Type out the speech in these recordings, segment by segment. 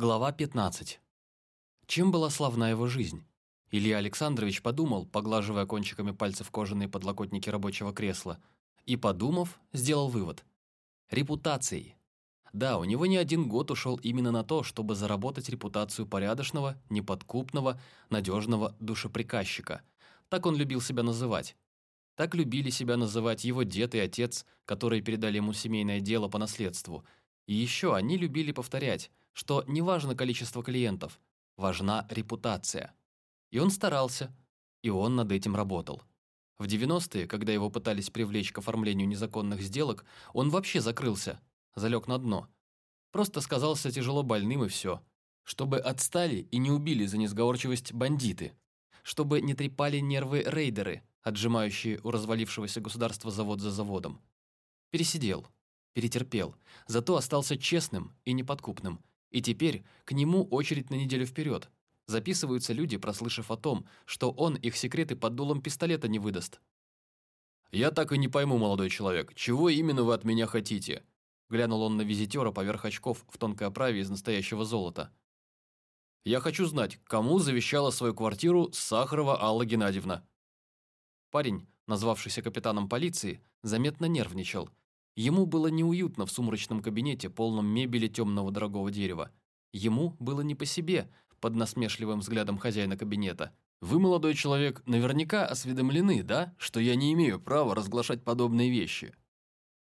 Глава 15. Чем была славна его жизнь? Илья Александрович подумал, поглаживая кончиками пальцев кожаные подлокотники рабочего кресла, и, подумав, сделал вывод. Репутацией. Да, у него не один год ушел именно на то, чтобы заработать репутацию порядочного, неподкупного, надежного душеприказчика. Так он любил себя называть. Так любили себя называть его дед и отец, которые передали ему семейное дело по наследству. И еще они любили повторять, что не важно количество клиентов, важна репутация. И он старался, и он над этим работал. В 90-е, когда его пытались привлечь к оформлению незаконных сделок, он вообще закрылся, залег на дно. Просто сказался тяжело больным и все. Чтобы отстали и не убили за несговорчивость бандиты. Чтобы не трепали нервы рейдеры, отжимающие у развалившегося государства завод за заводом. Пересидел, перетерпел, зато остался честным и неподкупным. И теперь к нему очередь на неделю вперед. Записываются люди, прослышав о том, что он их секреты под дулом пистолета не выдаст. «Я так и не пойму, молодой человек, чего именно вы от меня хотите?» Глянул он на визитера поверх очков в тонкой оправе из настоящего золота. «Я хочу знать, кому завещала свою квартиру Сахарова Алла Геннадьевна?» Парень, назвавшийся капитаном полиции, заметно нервничал. Ему было неуютно в сумрачном кабинете, полном мебели темного дорогого дерева. Ему было не по себе, под насмешливым взглядом хозяина кабинета. «Вы, молодой человек, наверняка осведомлены, да, что я не имею права разглашать подобные вещи?»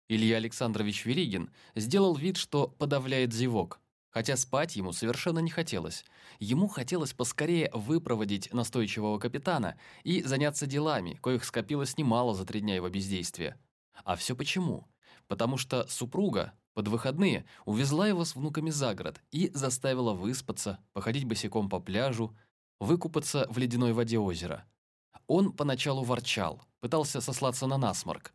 Илья Александрович Веригин сделал вид, что подавляет зевок, хотя спать ему совершенно не хотелось. Ему хотелось поскорее выпроводить настойчивого капитана и заняться делами, коих скопилось немало за три дня его бездействия. А все почему? Потому что супруга, под выходные увезла его с внуками за город и заставила выспаться, походить босиком по пляжу, выкупаться в ледяной воде озера. Он поначалу ворчал, пытался сослаться на насморк.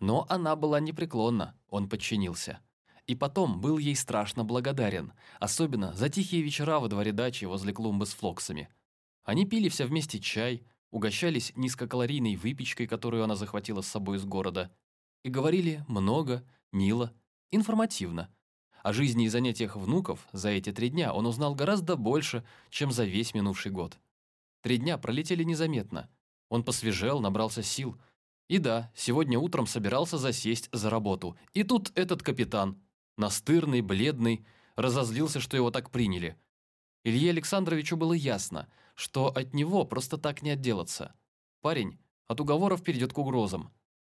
Но она была непреклонна, он подчинился. И потом был ей страшно благодарен, особенно за тихие вечера во дворе дачи возле клумбы с флоксами. Они пили все вместе чай, угощались низкокалорийной выпечкой, которую она захватила с собой из города, и говорили много, мило, информативно. О жизни и занятиях внуков за эти три дня он узнал гораздо больше, чем за весь минувший год. Три дня пролетели незаметно. Он посвежел, набрался сил. И да, сегодня утром собирался засесть за работу. И тут этот капитан, настырный, бледный, разозлился, что его так приняли. Илье Александровичу было ясно, что от него просто так не отделаться. Парень от уговоров перейдет к угрозам.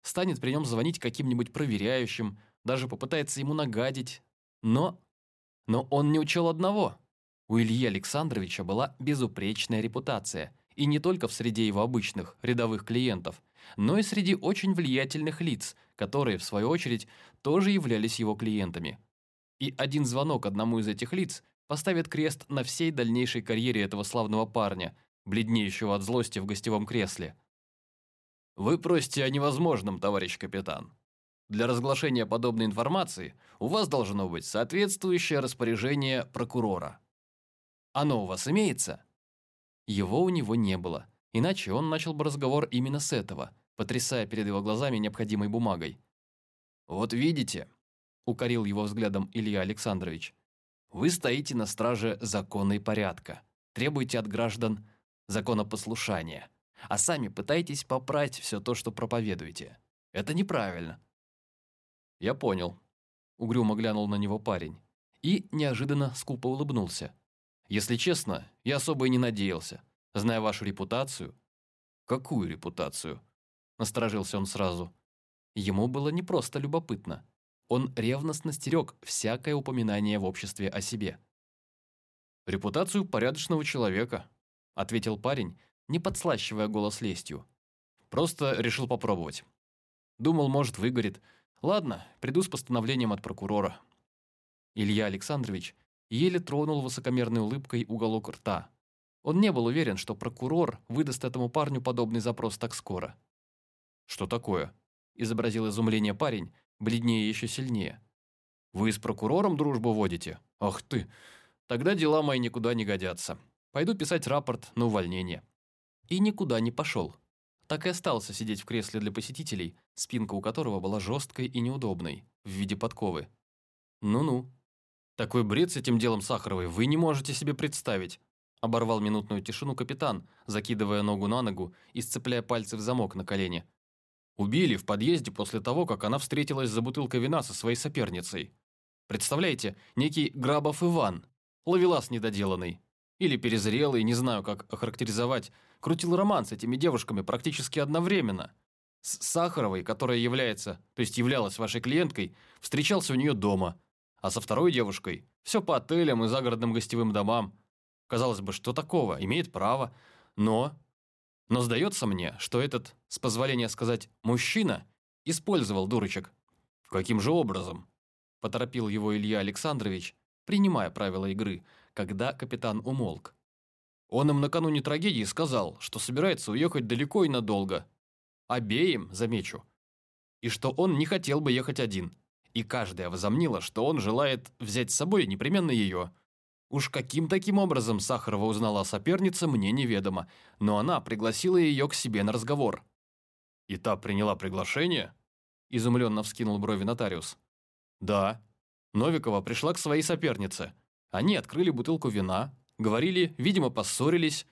Станет при нем звонить каким-нибудь проверяющим, даже попытается ему нагадить. Но... Но он не учел одного. У Ильи Александровича была безупречная репутация. И не только в среде его обычных, рядовых клиентов, но и среди очень влиятельных лиц, которые, в свою очередь, тоже являлись его клиентами. И один звонок одному из этих лиц поставит крест на всей дальнейшей карьере этого славного парня, бледнеющего от злости в гостевом кресле. «Вы просите о невозможном, товарищ капитан», для разглашения подобной информации у вас должно быть соответствующее распоряжение прокурора. Оно у вас имеется? Его у него не было, иначе он начал бы разговор именно с этого, потрясая перед его глазами необходимой бумагой. «Вот видите», — укорил его взглядом Илья Александрович, «вы стоите на страже закона и порядка, требуете от граждан законопослушания, а сами пытаетесь поправить все то, что проповедуете. Это неправильно. «Я понял», — угрюмо глянул на него парень. И неожиданно скупо улыбнулся. «Если честно, я особо и не надеялся. Зная вашу репутацию...» «Какую репутацию?» — насторожился он сразу. Ему было не просто любопытно. Он ревностно стерег всякое упоминание в обществе о себе. «Репутацию порядочного человека», — ответил парень, не подслащивая голос лестью. «Просто решил попробовать. Думал, может, выгорит, Ладно, приду с постановлением от прокурора. Илья Александрович еле тронул высокомерной улыбкой уголок рта. Он не был уверен, что прокурор выдаст этому парню подобный запрос так скоро. «Что такое?» – изобразил изумление парень, бледнее еще сильнее. «Вы с прокурором дружбу водите? Ах ты! Тогда дела мои никуда не годятся. Пойду писать рапорт на увольнение». И никуда не пошел так и остался сидеть в кресле для посетителей, спинка у которого была жесткой и неудобной, в виде подковы. Ну-ну. Такой бред с этим делом Сахаровой вы не можете себе представить. Оборвал минутную тишину капитан, закидывая ногу на ногу и сцепляя пальцы в замок на колене. Убили в подъезде после того, как она встретилась за бутылкой вина со своей соперницей. Представляете, некий Грабов Иван, ловелас недоделанный, или перезрелый, не знаю, как охарактеризовать, крутил роман с этими девушками практически одновременно. С Сахаровой, которая является, то есть являлась вашей клиенткой, встречался у нее дома, а со второй девушкой все по отелям и загородным гостевым домам. Казалось бы, что такого, имеет право, но но сдается мне, что этот, с позволения сказать, мужчина, использовал дурочек. Каким же образом? Поторопил его Илья Александрович, принимая правила игры, когда капитан умолк. Он им накануне трагедии сказал, что собирается уехать далеко и надолго. Обеим, замечу. И что он не хотел бы ехать один. И каждая возомнила, что он желает взять с собой непременно ее – Уж каким таким образом Сахарова узнала о сопернице, мне неведомо, но она пригласила ее к себе на разговор. «И та приняла приглашение?» – изумленно вскинул брови нотариус. «Да. Новикова пришла к своей сопернице. Они открыли бутылку вина, говорили, видимо, поссорились,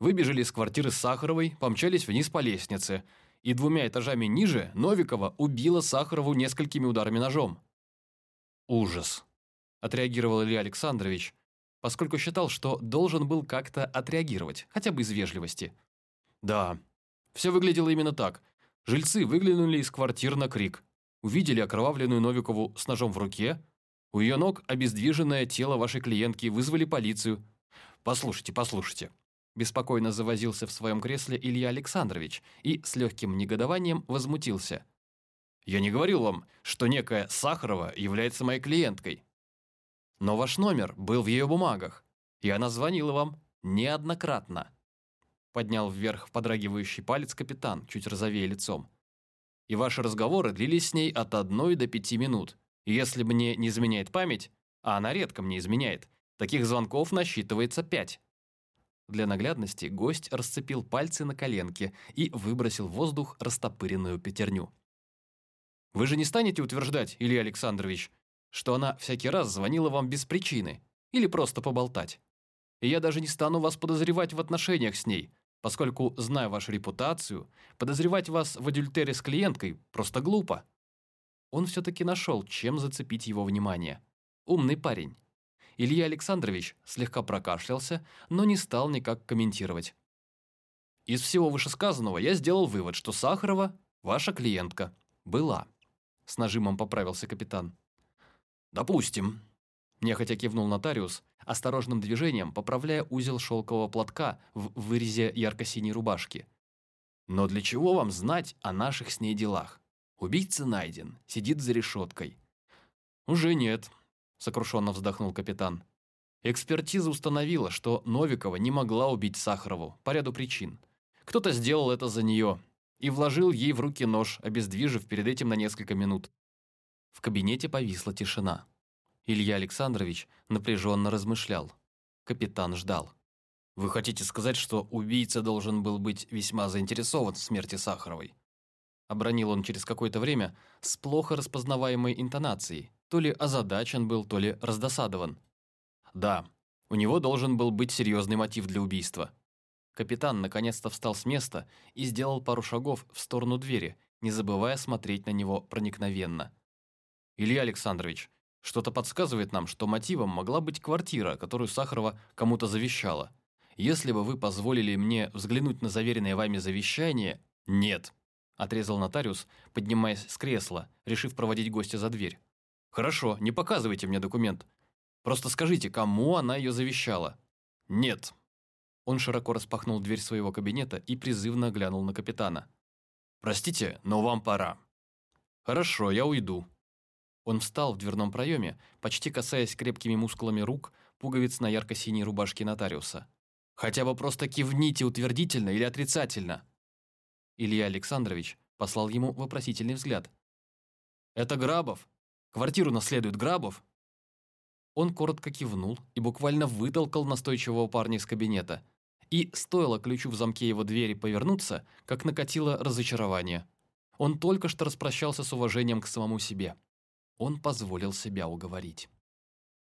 выбежали из квартиры Сахаровой, помчались вниз по лестнице, и двумя этажами ниже Новикова убила Сахарову несколькими ударами ножом». «Ужас», – отреагировал Илья Александрович, поскольку считал, что должен был как-то отреагировать, хотя бы из вежливости. Да, все выглядело именно так. Жильцы выглянули из квартир на крик, увидели окровавленную Новикову с ножом в руке, у ее ног обездвиженное тело вашей клиентки, вызвали полицию. Послушайте, послушайте. Беспокойно завозился в своем кресле Илья Александрович и с легким негодованием возмутился. «Я не говорил вам, что некая Сахарова является моей клиенткой. Но ваш номер был в ее бумагах, и она звонила вам неоднократно. Поднял вверх подрагивающий палец капитан, чуть розовее лицом. И ваши разговоры длились с ней от одной до пяти минут. Если мне не изменяет память, а она редко мне изменяет, таких звонков насчитывается пять. Для наглядности гость расцепил пальцы на коленке и выбросил в воздух растопыренную пятерню. «Вы же не станете утверждать, Илья Александрович, что она всякий раз звонила вам без причины или просто поболтать. И я даже не стану вас подозревать в отношениях с ней, поскольку, зная вашу репутацию, подозревать вас в адюльтере с клиенткой просто глупо. Он все-таки нашел, чем зацепить его внимание. Умный парень. Илья Александрович слегка прокашлялся, но не стал никак комментировать. Из всего вышесказанного я сделал вывод, что Сахарова – ваша клиентка. Была. С нажимом поправился капитан. «Допустим», – нехотя кивнул нотариус, осторожным движением поправляя узел шелкового платка в вырезе ярко-синей рубашки. «Но для чего вам знать о наших с ней делах? Убийца найден, сидит за решеткой». «Уже нет», – сокрушенно вздохнул капитан. Экспертиза установила, что Новикова не могла убить Сахарову по ряду причин. Кто-то сделал это за нее и вложил ей в руки нож, обездвижив перед этим на несколько минут. В кабинете повисла тишина. Илья Александрович напряженно размышлял. Капитан ждал. «Вы хотите сказать, что убийца должен был быть весьма заинтересован в смерти Сахаровой?» Обронил он через какое-то время с плохо распознаваемой интонацией. То ли озадачен был, то ли раздосадован. «Да, у него должен был быть серьезный мотив для убийства». Капитан наконец-то встал с места и сделал пару шагов в сторону двери, не забывая смотреть на него проникновенно. Илья Александрович, что-то подсказывает нам, что мотивом могла быть квартира, которую Сахарова кому-то завещала. Если бы вы позволили мне взглянуть на заверенное вами завещание... Нет, отрезал нотариус, поднимаясь с кресла, решив проводить гостя за дверь. Хорошо, не показывайте мне документ. Просто скажите, кому она ее завещала? Нет. Он широко распахнул дверь своего кабинета и призывно глянул на капитана. Простите, но вам пора. Хорошо, я уйду. Он встал в дверном проеме, почти касаясь крепкими мускулами рук пуговиц на ярко-синей рубашке нотариуса. «Хотя бы просто кивните утвердительно или отрицательно!» Илья Александрович послал ему вопросительный взгляд. «Это Грабов? Квартиру наследует Грабов?» Он коротко кивнул и буквально вытолкал настойчивого парня из кабинета. И стоило ключу в замке его двери повернуться, как накатило разочарование. Он только что распрощался с уважением к самому себе он позволил себя уговорить.